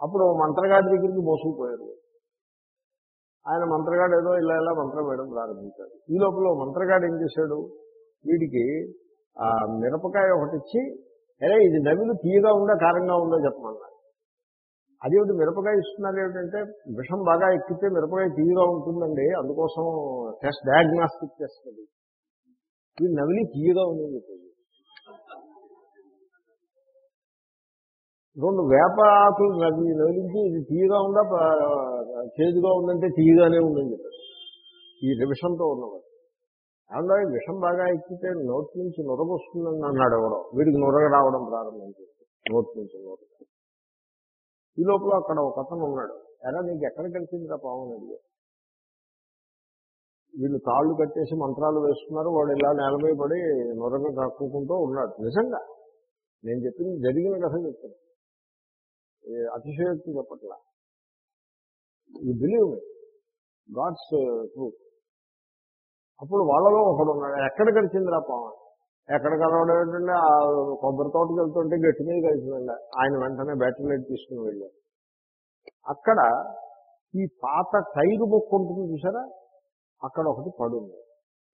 అప్పుడు మంత్రగాడి దగ్గరికి మోసుకుపోయారు ఆయన మంత్రగాడు ఏదో ఇలా ఇలా మంత్రం వేయడం ప్రారంభించాడు. ఈ లోపల మంత్రగాడు ఏం చేశాడు? వీడికి మిరపకాయ ఒకటి ఇచ్చి అరే ఇది నవిలు తీయగా ఉందా కారంగా ఉందో? చెప్పమన్నాడు అదేమిటి మిరపకాయ ఇస్తున్నారు ఏమిటంటే విషం బాగా ఎక్కితే మిరపకాయ తీయగా ఉంటుందండి అందుకోసం టెస్ట్ డయాగ్నాస్టిక్ టెస్ట్ అది. ఈ నవిలి తీయగా ఉందని చెప్పేది రెండు వేప ఆకులు నవిలించి ఇది తీయగా ఉందా చేదుగా ఉందంటే తీయగానే ఉందని చెప్పారు ఈ విషంతో ఉన్నవారు. ఏమన్నా విషం బాగా ఎక్కితే నోటి నుంచి నొరగ వస్తుందని అన్నాడు ఎవరో. వీడికి నొరగ రావడం ప్రారంభించింది నోటి నుంచి నొరగ ఈ లోపల అక్కడ ఒక అతను ఉన్నాడు. ఎలా నీకు ఎక్కడ కలిసిందిరా పాము? అని అడిగాడు. వీళ్ళు కాళ్ళు కట్టేసి మంత్రాలు వేస్తున్నారు. వాడు ఇలా నేలమై పడి నొరగ కక్కుకుంటూ ఉన్నాడు. నిజంగా నేను చెప్పింది జరిగిన కథ చెప్తాను. అతిశయోక్తి చెప్పట్లా. You believe me God's truth అప్పుడు వాళ్ళలో ఒకడు ఉన్నాడు. ఎక్కడ గడిచిందిరా పాము? ఎక్కడ కలవడం ఏంటంటే ఆ కొబ్బరి తోటకి వెళ్తుంటే గట్టి మీద కలిసిందండి ఆయన వెంటనే బ్యాటరీ లైట్ తీసుకుని వెళ్ళారు అక్కడ ఈ పాత టైరు ముక్క ఉంటుంది చూసారా? అక్కడ ఒకటి పడుంది.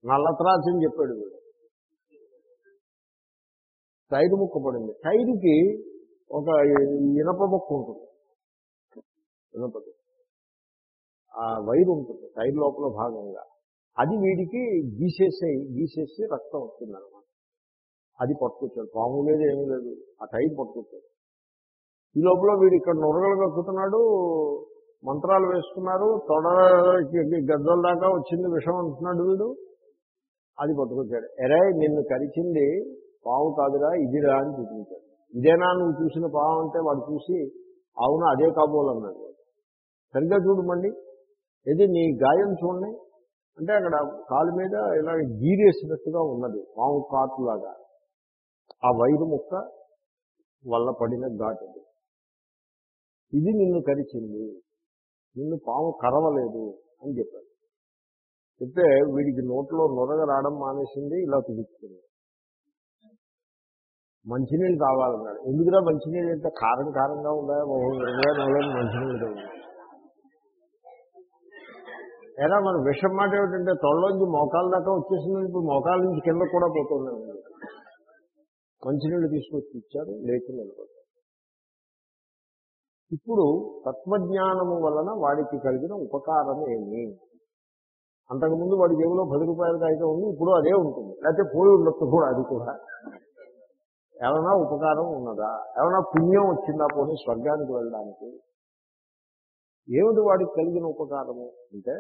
నల్లత్రాచి అని చెప్పాడు వీడు. టైరు ముక్క పడింది. టైరుకి ఒక ఇనప ముక్క ఉంటుంది. ఇనపది ఆ వైరు ఉంటుంది టైర్ లోపల భాగంగా. అది వీడికి గీసేసే గీసేసి రక్తం వస్తుందన్నమాట. అది పట్టుకొచ్చాడు. పాము లేదు ఏమీ లేదు. ఆ టైం పట్టుకొచ్చాడు. ఈ లోపల వీడు ఇక్కడ నొరగలు కక్కుతున్నాడు మంత్రాలు వేస్తున్నారు తొడకి గద్దల దాకా వచ్చింది విషం అంటున్నాడు వీడు. అది పట్టుకొచ్చాడు. ఎరే నిన్ను కరిచింది పాము కాదురా ఇదిరా అని చూపించాడు. ఇదేనా నువ్వు చూసిన పాము అంటే వాడు చూసి అవును అదే కాబోలు అన్నాడు సరిగ్గా చూడమండి ఇది నీ గాయం చూడండి. అంటే అక్కడ కాలు మీద ఇలా గీరేసినట్టుగా ఉన్నది మాము కాటులాగా ఆ వైరు ముక్క వల్ల పడిన ఘాటు ఇది నిన్ను కరిచింది నిన్ను పాము కరవలేదు అని చెప్పాడు చెప్తే వీడికి నోట్లో నొరగ రావడం మానేసింది ఇలా చూపించింది మంచినీళ్ళు కావాలన్నాడు ఎందుకురా మంచినీళ్ళు? అంటే కారం కారంగా ఉందా? మంచినీళ్ళు కావాలి ఎలా మన విషం మాట ఏమిటంటే తొడలోంచి మోకాల దాకా వచ్చేసింది ఇప్పుడు మోకాల నుంచి కింద కూడా పోతున్నాయి మంచినీళ్ళు తీసుకొచ్చి ఇచ్చారు లేచి నిలబడ్డారు. ఇప్పుడు తత్వజ్ఞానము వలన వాడికి కలిగిన ఉపకారం ఏమి? అంతకుముందు వాడి జేబులో పది రూపాయల కాగితం ఉంది ఇప్పుడు అదే ఉంటుంది. లేకపోతే పోయి ఉండొచ్చు కూడా అది కూడా. ఏమైనా ఉపకారం ఉన్నదా? ఏమైనా పుణ్యం వచ్చిందా పోనీ స్వర్గానికి వెళ్ళడానికి? ఏమిటి వాడికి కలిగిన ఉపకారము? అంటే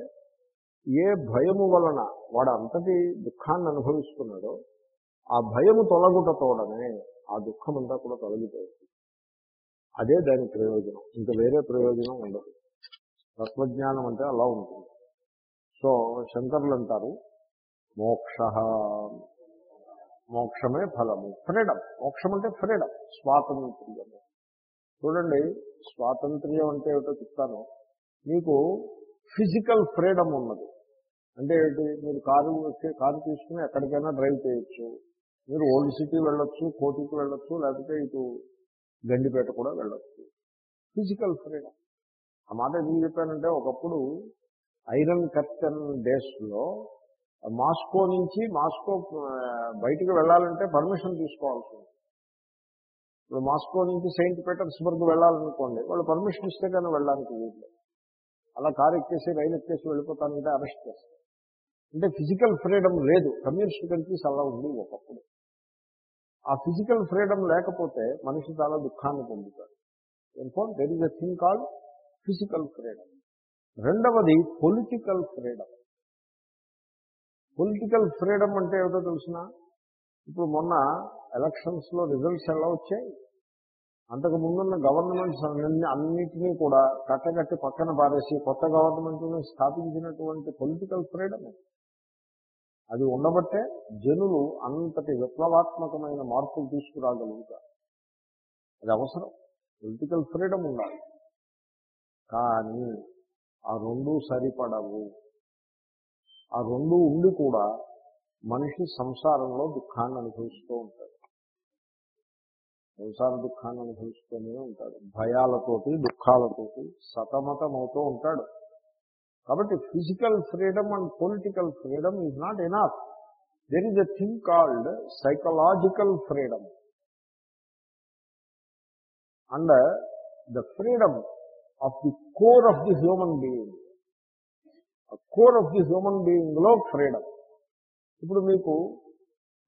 ఏ భయము వలన వాడు అంతటి దుఃఖాన్ని అనుభవిస్తున్నాడో ఆ భయము తొలగుటతోడనే ఆ దుఃఖం అంతా కూడా తొలగిపోయింది అదే దాని ప్రయోజనం. ఇంకా వేరే ప్రయోజనం ఉండదు. తత్వజ్ఞానం అంటే అలా ఉంటుంది. సో శంకరులు అంటారు మోక్ష. మోక్షమే ఫలము. ఫ్రీడమ్. మోక్షం అంటే ఫ్రీడమ్. స్వాతంత్ర్యము. చూడండి స్వాతంత్ర్యం అంటే ఏమిటో చెప్తాను. మీకు ఫిజికల్ ఫ్రీడమ్ ఉన్నది. అంటే ఏంటి? మీరు కారు కారు తీసుకుని ఎక్కడికైనా డ్రైవ్ చేయొచ్చు. మీరు ఓల్డ్ సిటీ వెళ్ళొచ్చు కోటికి వెళ్ళొచ్చు లేకపోతే ఇటు గండిపేట కూడా వెళ్ళొచ్చు. ఫిజికల్ ఫ్రీడమ్ ఆ మాట ఎందుకు చెప్పానంటే ఒకప్పుడు ఐరన్ కర్టన్ డేస్లో మాస్కో నుంచి మాస్కో బయటికి వెళ్ళాలంటే పర్మిషన్ తీసుకోవాల్సి ఉంది ఇప్పుడు మాస్కో నుంచి సెయింట్ పీటర్స్బర్గ్ వెళ్ళాలనుకోండి వాళ్ళు పర్మిషన్ ఇస్తే కానీ వెళ్ళడానికి వీళ్ళు అలా కారు ఎక్కేసి రైలు ఎక్కేసి వెళ్ళిపోతానంటే అరెస్ట్ చేస్తారు. అంటే ఫిజికల్ ఫ్రీడమ్ లేదు. కమ్యూనిస్ట్ కంట్రీస్ అలా ఉంది ఒకప్పుడు. ఆ ఫిజికల్ ఫ్రీడమ్ లేకపోతే మనిషి చాలా దుఃఖాన్ని పొందుతాడు. Inform there is a thing called physical freedom రెండవది పొలిటికల్ ఫ్రీడమ్ పొలిటికల్ ఫ్రీడమ్ అంటే ఏమిటో తెలిసిన? ఇప్పుడు మొన్న ఎలక్షన్స్లో రిజల్ట్స్ ఎలా వచ్చాయి? అంతకు ముందున్న గవర్నమెంట్స్ అన్ని అన్నింటినీ కూడా కట్టగట్టి పక్కన పారేసి కొత్త గవర్నమెంట్ని స్థాపించినటువంటి పొలిటికల్ ఫ్రీడమ్ అది ఉండబట్టే జనులు అంతటి విప్లవాత్మకమైన మార్పులు తీసుకురాగలుగుతారు. అది అవసరం. పొలిటికల్ ఫ్రీడమ్ ఉండాలి. కానీ ఆ రెండు సరిపడవు. ఆ రెండు ఉండి కూడా మనిషి సంసారంలో దుఃఖాన్ని అనుభవిస్తూ ఉంటాడు. సంసార దుఃఖాన్ని అనుభవిస్తూనే ఉంటాడు. భయాలతోటి దుఃఖాలతోటి సతమతమవుతూ ఉంటాడు. కాబట్టి physical freedom and political freedom is not enough there is a thing called psychological freedom and the freedom of the core of the human being core of the human బీయింగ్లో freedom ఇప్పుడు మీకు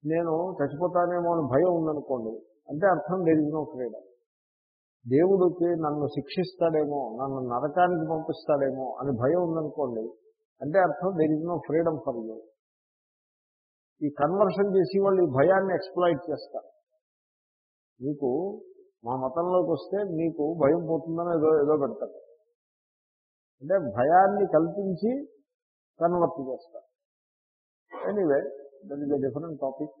నేను చచ్చిపోతానేమో అని భయం ఉందనుకోండి అంటే అర్థం దెర్ ఇస్ నో ఫ్రీడమ్ దేవుడికి నన్ను శిక్షిస్తాడేమో నన్ను నరకానికి పంపిస్తాడేమో అని భయం ఉందనుకోండి అంటే అర్థం there is no freedom for you ఈ కన్వర్షన్ చేసి వాళ్ళు ఈ భయాన్ని ఎక్స్ప్లాయిట్ చేస్తారు. మీకు మా మతంలోకి వస్తే మీకు భయం పోతుందని ఏదో ఏదో పెడతారు. అంటే భయాన్ని కల్పించి కన్వర్ట్ చేస్తారు. Anyway that is a different topic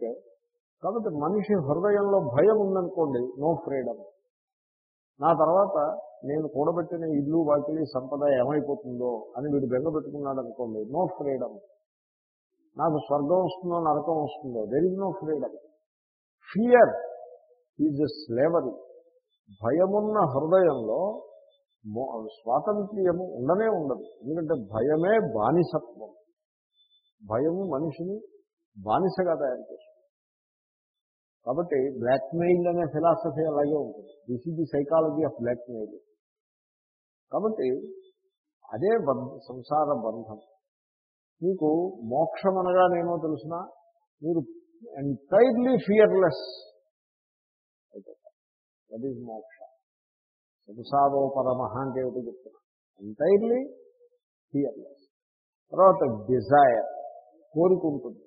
కాబట్టి మనిషి హృదయంలో భయం ఉందనుకోండి నో ఫ్రీడమ్ నా తర్వాత నేను కూడబెట్టిన ఇల్లు వాకిలి సంపద ఏమైపోతుందో అని వీడు బెంగ పెట్టుకున్నాడు అనుకోండి. నో ఫ్రీడమ్ నాకు స్వర్గం వస్తుందో నరకం వస్తుందో there is no freedom fear is slavery భయమున్న హృదయంలో స్వాతంత్ర్యము ఉండనే ఉండదు. ఎందుకంటే భయమే బానిసత్వం. భయము మనిషిని బానిసగా తయారు చేస్తుంది. కాబట్టి బ్లాక్మెయిల్ అనే ఫిలాసఫీ అలాగే ఉంటుంది. This is the psychology of blackmail కాబట్టి అదే బంధ సంసార బంధం. మీకు మోక్షం అనగానేమో తెలిసిన మీరు ఎంటైర్లీ ఫియర్లెస్ దట్ ఈజ్ మోక్ష. సంసారోపరమ అంటే ఏమిటో చెప్తున్నా ఎంటైర్లీ ఫియర్లెస్ తర్వాత డిజైర్ కోరిక ఉంటుంది.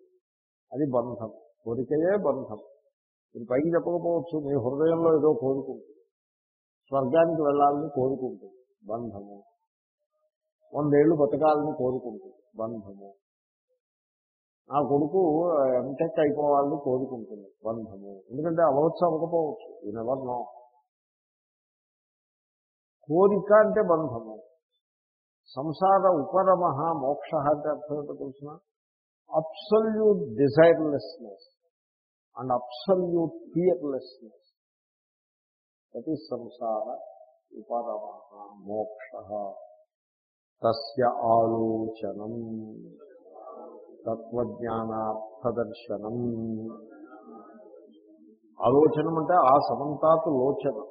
అది బంధం. కోరికయే బంధం. నేను పైకి చెప్పకపోవచ్చు మీ హృదయంలో ఏదో కోరుకుంటుంది. స్వర్గానికి వెళ్ళాలని కోరుకుంటుంది. బంధము. వందేళ్ళు బతకాలని కోరుకుంటుంది. బంధము. నా కొడుకు ఎంటెక్ అయిపోవాలని కోరుకుంటుంది. బంధము. ఎందుకంటే అవ్వచ్చు అవ్వకపోవచ్చు. ఈ నెవర్ నో కోరిక అంటే బంధము. సంసార ఉపరమ మోక్ష అంటే అర్థం ఏంటో తెలిసిన? Absolute desirelessness and absolute fearlessness. That is సంసార ఉపరమ మోక్ష. తస్య ఆలోచనం తత్వజ్ఞానార్థదర్శనం. ఆలోచనం అంటే ఆ సమంతాతు లోచనం.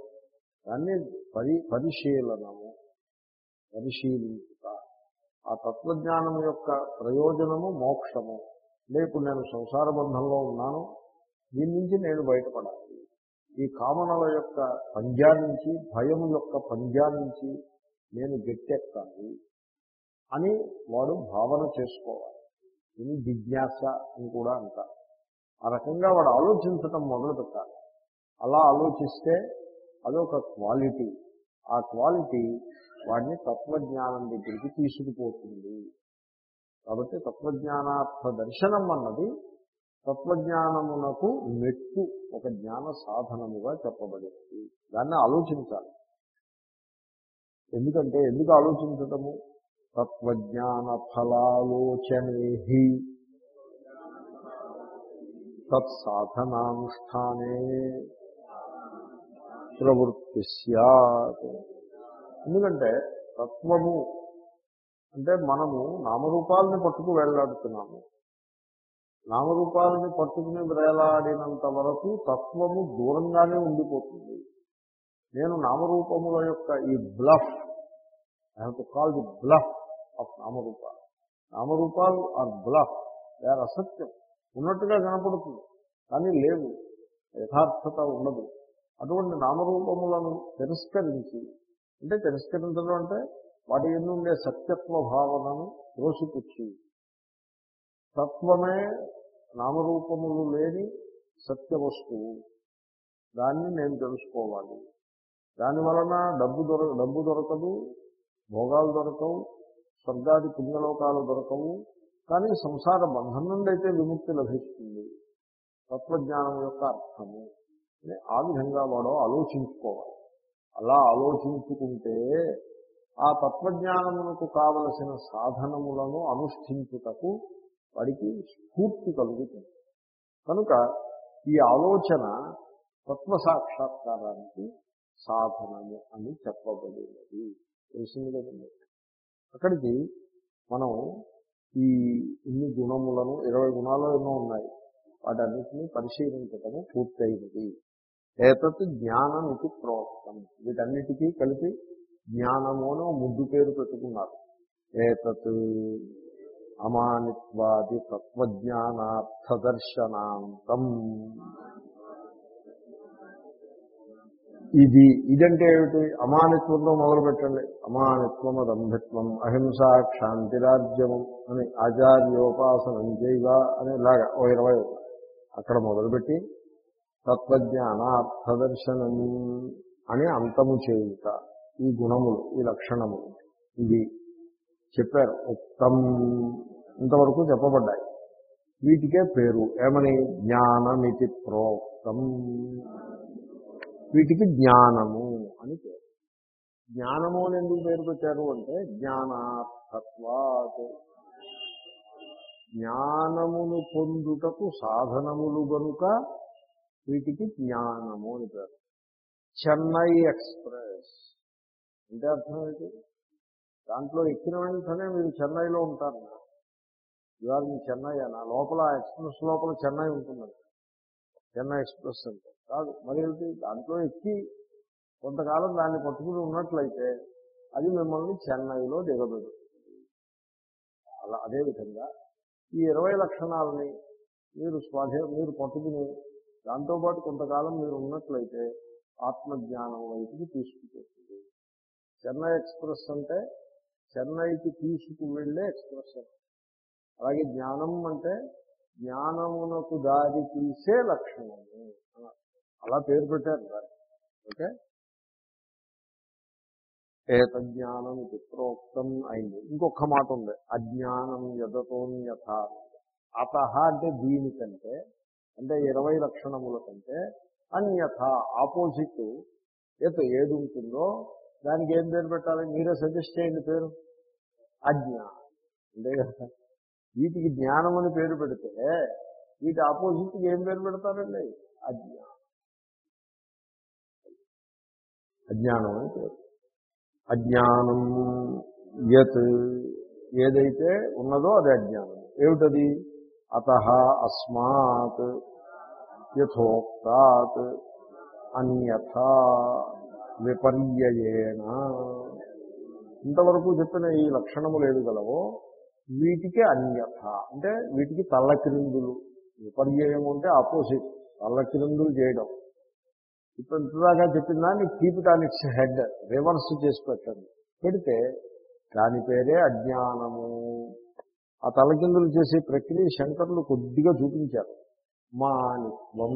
దాన్ని పరి పరిశీలనము పరిశీలించుట. ఆ తత్వజ్ఞానం యొక్క ప్రయోజనము మోక్షము. అంటే ఇప్పుడు నేను సంసార బంధంలో ఉన్నాను దీని నుంచి నేను బయటపడాలి. ఈ కామనల యొక్క పంజా నుంచి భయం యొక్క పంజా నుంచి నేను గట్టెక్కాలి అని వాడు భావన చేసుకోవాలి. ఇది జిజ్ఞాస అని కూడా అంటారు. ఆ రకంగా వాడు ఆలోచించటం మొదలు పెట్టాలి. అలా ఆలోచిస్తే అదొక క్వాలిటీ. ఆ క్వాలిటీ వాడిని తత్వజ్ఞానం దగ్గరికి తీసుకుపోతుంది. కాబట్టి తత్వజ్ఞానార్థ దర్శనం అన్నది తత్వజ్ఞానమునకు మెట్టు ఒక జ్ఞాన సాధనముగా చెప్పబడింది. దాన్ని ఆలోచించాలి. ఎందుకంటే ఎందుకు ఆలోచించటము? తత్వజ్ఞాన ఫలాలోచనే తత్సాధనానుష్ఠానే ప్రవృత్తి సత్ ఎందుకంటే తత్వము అంటే మనము నామరూపాలని పట్టుకు వేలాడుతున్నాము. నామరూపాలని పట్టుకుని వేలాడినంత వరకు తత్వము దూరంగానే ఉండిపోతుంది. నేను నామరూపముల యొక్క ఈ bluff I who call the bluff of నామరూపాలు. నామరూపాలు ఆర్ బ్లఫ్ దే ఆర్ అసత్యం. ఉన్నట్టుగా కనపడుతుంది కానీ లేవు యథార్థత ఉండదు. అటువంటి నామరూపములను తిరస్కరించి అంటే తిరస్కరించడం అంటే వాటి ఎన్నుండే సత్యత్వ భావనను త్రోసిపుచ్చి. తత్వమే నామరూపములు లేని సత్య వస్తువు దాన్ని నేను తెలుసుకోవాలి. దాని వలన డబ్బు దొర డబ్బు దొరకదు భోగాలు దొరకవు స్వర్గాది పుణ్యలోకాలు దొరకవు. కానీ సంసార బంధం నుండి అయితే విముక్తి లభిస్తుంది. తత్వజ్ఞానం యొక్క అర్థము. అని ఆ విధంగా వాడు ఆలోచించుకోవాలి. అలా ఆలోచించుకుంటే ఆ తత్వజ్ఞానమునకు కావలసిన సాధనములను అనుష్ఠించుటకు వాడికి స్ఫూర్తి కలుగుతుంది. కనుక ఈ ఆలోచన తత్వ సాక్షాత్కారానికి సాధనము అని చెప్పబడినది. తెలిసింది కదండి అక్కడికి మనం ఈ ఇన్ని గుణములను ఇరవై గుణాలు ఎన్నో ఉన్నాయి. వాటన్నిటినీ పరిశీలించటము పూర్తయినది. ఏతత్ జ్ఞానం ఇది ప్రోక్తం. వీటన్నిటికీ కలిపి జ్ఞానము అని ముద్దు పేరు పెట్టుకున్నారు. ఏతత్ అమానిత్వాది తత్వజ్ఞానార్థదర్శనాంతం ఇది ఇదంటే ఏమిటి? అమానిత్వంతో మొదలు పెట్టండి అమానిత్వం అదంభిత్వం అహింస క్షాంతిరాజ్యము అని ఆచార్యోపాసనం చేయగా అని ఇలాగా ఓ ఇరవై అక్కడ మొదలుపెట్టి తత్వజ్ఞానార్థదర్శనం అని అంతము చేయుట ఈ గుణములు ఈ లక్షణములు. ఇది చెప్పారు. ఉత్తం ఇంతవరకు చెప్పబడ్డాయి. వీటికే పేరు. ఏమని? జ్ఞానమితి ప్రోక్తం. వీటికి జ్ఞానము అని పేరు. జ్ఞానము అని ఎందుకు పేరు పెట్టారు అంటే జ్ఞానార్థత్వాత్. జ్ఞానమును పొందుటకు సాధనములు గనుక వీటికి జ్ఞానము అని పేరు. చెన్నై ఎక్స్ప్రెస్. అంటే అర్థం ఏంటి? దాంట్లో ఎక్కిన వెంటనే మీరు చెన్నైలో ఉంటారు. ఇవాళ మీ చెన్నై అన్న. లోపల ఎక్స్ప్రెస్ లోపల చెన్నై ఉంటుందండి. చెన్నై ఎక్స్ప్రెస్ అంటే. కాదు మరి దాంట్లో ఎక్కి కొంతకాలం దాన్ని పట్టుకుని ఉన్నట్లయితే అది మిమ్మల్ని చెన్నైలో దిగబెడుతుంది. అలా అదేవిధంగా ఈ ఇరవై లక్షణాలని మీరు స్వాధీన మీరు పట్టుకుని దాంతోపాటు కొంతకాలం మీరు ఉన్నట్లయితే ఆత్మజ్ఞానం వైపుకి తీసుకుపోతుంది. చెన్నై ఎక్స్ప్రెస్ అంటే చెన్నైకి తీసుకువెళ్ళే ఎక్స్ప్రెస్ అలాగే జ్ఞానం అంటే జ్ఞానమునకు దారి తీసే లక్షణము అలా పేరు పెట్టారు దాన్ని. ఓకే? ఏతజ్ఞానం ఇది ప్రోక్తం అయింది. ఇంకొక మాట ఉంది. అజ్ఞానం యదతోన్యథ అత అంటే దీనికంటే అంటే ఇరవై లక్షణముల కంటే అన్యథ ఆపోజిట్. ఏత ఏది ఉంటుందో దానికి ఏం పేరు పెట్టాలి? మీరే సజెస్ట్ చేయండి పేరు. అజ్ఞా అంతే కదా? వీటికి జ్ఞానం అని పేరు పెడితే వీటి ఆపోజిట్కి ఏం పేరు పెడతారండి? అజ్ఞ అజ్ఞానం అని పేరు. అజ్ఞానం యత్ ఏదైతే ఉన్నదో అది అజ్ఞానం. ఏమిటది? అత అస్మాత్ యథోక్తాత్ అన్యథ విపర్యయేణ ఇంతవరకు చెప్పిన ఈ లక్షణములు ఏది గలవో వీటికి అన్యథ. అంటే వీటికి తల్లకిరిందులు. విపర్యయం అంటే ఆపోజిట్. తల్లకిరిందులు చేయడం. ఇప్పుడు ఇంతదాకా చెప్పిన దాన్ని keep it on its head reverse చేసి పెట్టండి. పెడితే దాని పేరే అజ్ఞానము. ఆ తలకిందులు చేసే ప్రక్రియ శంకరులు కొద్దిగా చూపించారు. మానిత్వం.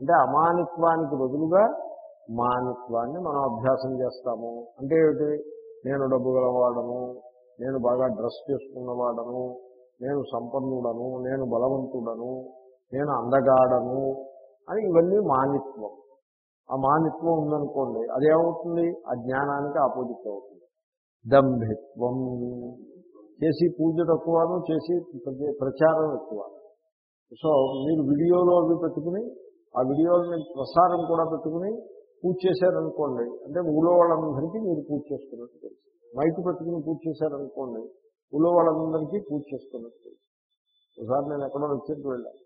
అంటే అమానిత్వానికి బదులుగా మానిత్వాన్ని మనం అభ్యాసం చేస్తాము. అంటే ఏమిటి? నేను డబ్బు గలవాడను నేను బాగా డ్రెస్ చేసుకున్నవాడను నేను సంపన్నుడను నేను బలవంతుడను నేను అందగాడను అని ఇవన్నీ మానిత్వం. ఆ మానిత్వం ఉందనుకోండి అదేమవుతుంది? ఆ జ్ఞానానికి ఆపోజిట్ అవుతుంది. దంభిత్వం. చేసి పూజ తక్కువను చేసి ప్రచారం ఎక్కువ సో మీరు వీడియోలో అవి పెట్టుకుని ఆ వీడియోని ప్రసారం కూడా పెట్టుకుని పూజ చేశారనుకోండి అంటే ఊళ్ళో వాళ్ళందరికీ మీరు పూజ చేసుకున్నట్టు తెలుసు. మైకు పెట్టుకుని పూజ చేశారనుకోండి ఊళ్ళో వాళ్ళందరికీ పూజ చేసుకున్నట్టు తెలుసు. ఒకసారి నేను ఎక్కడో వచ్చేట్టు వెళ్ళాను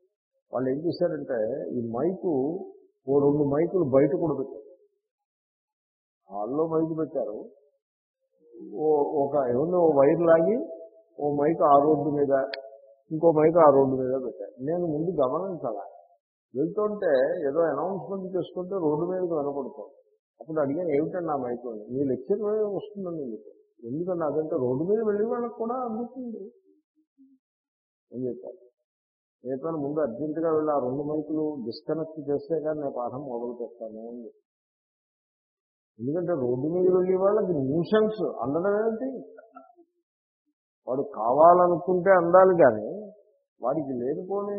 వాళ్ళు ఏం చేశారంటే ఈ మైకు ఓ రెండు మైకులు బయట కూడా పెట్టారు. హాల్లో మైకు పెట్టారు. ఓ ఒక ఏమన్నా ఓ వైర్ లాగి ఓ మైక్ ఆ రోడ్డు మీద ఇంకో మైక్ ఆ రోడ్డు మీద పెట్టారు. నేను ముందు గమనించాలా? వెళ్తుంటే ఏదో అనౌన్స్మెంట్ చేసుకుంటే రోడ్డు మీదకి వినపడుతుంది అప్పుడు అడిగాను ఏమిటండి ఆ మైక్? మీ లెక్చర్ వస్తుందండి మీకు. ఎందుకంటే అదంటే రోడ్డు మీద వెళ్ళి వాళ్ళకి కూడా అందుతుంది. అని చెప్పారు. నేను ముందు అర్జెంటుగా వెళ్ళి ఆ రెండు మైకులు డిస్కనెక్ట్ చేస్తే కానీ నేను పాఠం మొదలు పెడతాను అని చెప్పాను. ఎందుకంటే రోడ్డు మీద వెళ్ళే వాళ్ళకి న్యూషన్స్ అందడం ఏంటి? వాడు కావాలనుకుంటే అందాలి కానీ వాడికి లేనిపోని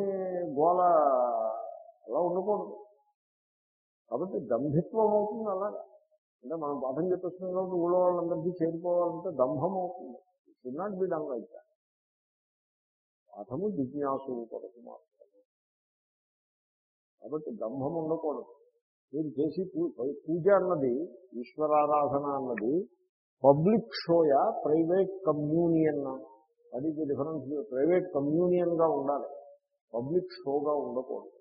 గోళ అలా ఉండకూడదు. కాబట్టి దంభిత్వం అవుతుంది అలాగా. అంటే మనం పాఠం చెప్పేస్తున్నాం కాబట్టి ఊళ్ళో వాళ్ళందరికీ చేరిపోవాలంటే దంభం అవుతుంది should not be done like that పాఠము జిజ్ఞాసు కొరకు మాత్రమే. కాబట్టి దంభం ఉండకూడదు. మీరు చేసి పూజ అన్నది ఈశ్వరారాధన అన్నది పబ్లిక్ షోయా ప్రైవేట్ కమ్యూనియన్ అది డిఫరెన్స్. ప్రైవేట్ కమ్యూనియన్గా ఉండాలి. పబ్లిక్ షోగా ఉండకూడదు.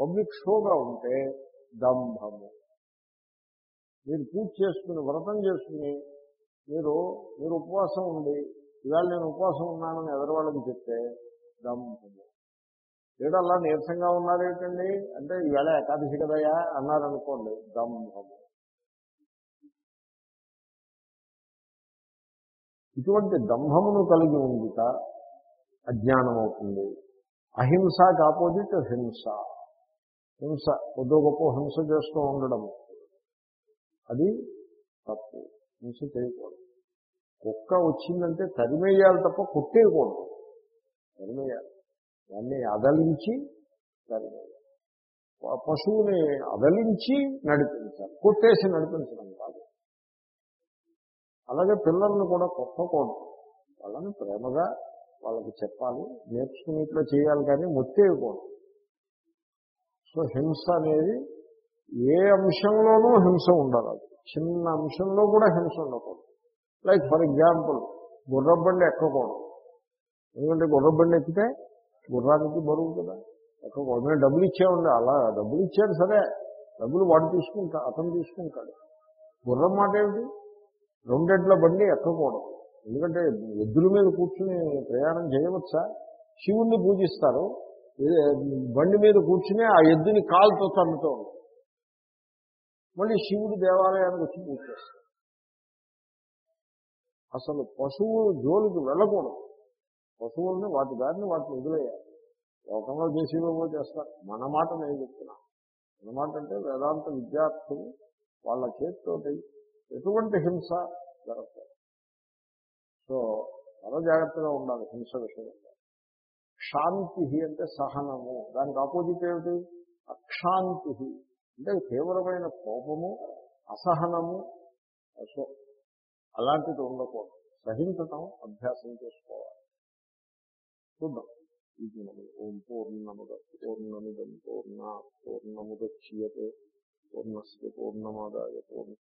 పబ్లిక్ షోగా ఉంటే దంభము. మీరు పూజ చేసుకుని వ్రతం చేసుకుని మీరు మీరు ఉపవాసం ఉండి ఇవాళ నేను ఉపవాసం ఉన్నానని ఎదరవాళ్ళకి చెప్తే దంభము. ఏడు అలా నీరసంగా ఉన్నారేటండి అంటే ఈవేళ ఏకాదశి కదయా అన్నారనుకోండి దంభము. ఇటువంటి దంభమును కలిగి ఉండుట అజ్ఞానం అవుతుంది అహింస ఆపోజిట్ హింస. హింస కొద్దో గొప్ప హింస చేస్తూ ఉండడం. అది తప్పు. హింస చేయకూడదు. కుక్క వచ్చిందంటే తరిమేయాలి తప్ప కొట్టేయకూడదు. తరిమేయాలి. దాన్ని అదలించి తరిమేయాలి. పశువుని అదలించి నడిపించాలి. కొట్టేసి నడిపించడం కాదు. అలాగే పిల్లల్ని కూడా కొట్టకూడదు. వాళ్ళని ప్రేమగా వాళ్ళకి చెప్పాలి. నేర్చుకునేట్లో చేయాలి కానీ మొత్తేయకూడదు సో హింస అనేది ఏ అంశంలోనూ హింస ఉండాలి అది చిన్న అంశంలో కూడా హింస ఉండకూడదు. లైక్ ఫర్ ఎగ్జాంపుల్ గుర్రబండి ఎక్కకూడదు. ఎందుకంటే గుర్రబండి ఎక్కితే గుర్రానికి బరువు కదా. ఎక్కకూడదు మేము డబ్బులు ఇచ్చామండి అలా డబ్బులు ఇచ్చాడు సరే డబ్బులు వాడు తీసుకుంటా అతను తీసుకుంటాడు. గుర్రం మాట ఏమిటి? రెండెడ్ల బండి ఎక్కకూడదు. ఎందుకంటే ఎద్దుల మీద కూర్చుని ప్రయాణం చేయవచ్చా? శివుణ్ణి పూజిస్తారు. బండి మీద కూర్చుని ఆ ఎద్దుని కాలుతో తన్నుతూ ఉంటారు మళ్ళీ శివుడి దేవాలయానికి వచ్చి పూజ అసలు పశువు జోలికి వెళ్ళకూడదు. పశువుల్ని వాటి దారిని వాటిని వదిలేయాలి. లోకంలో చేసేవేమో చేస్తారు. మన మాట నేను చెప్తున్నా. మన మాట అంటే వేదాంత విద్యార్థులు వాళ్ళ చేతితోటి ఎటువంటి హింస జరగదు సో చాలా జాగ్రత్తగా ఉండాలి హింస విషయంలో. క్షాంతి అంటే సహనము. దానికి ఆపోజిట్ ఏమిటి? అక్షాంతి అంటే తీవ్రమైన కోపము అసహనము సో అలాంటిది ఉండకూడదు. సహించటం అభ్యాసం చేసుకోవాలి. చూద్దాం. ఇది మనం ఓం పూర్ణముద పూర్ణమిదం పూర్ణ పూర్ణముద్యతే పూర్ణస్ పూర్ణమాదాయ పూర్ణ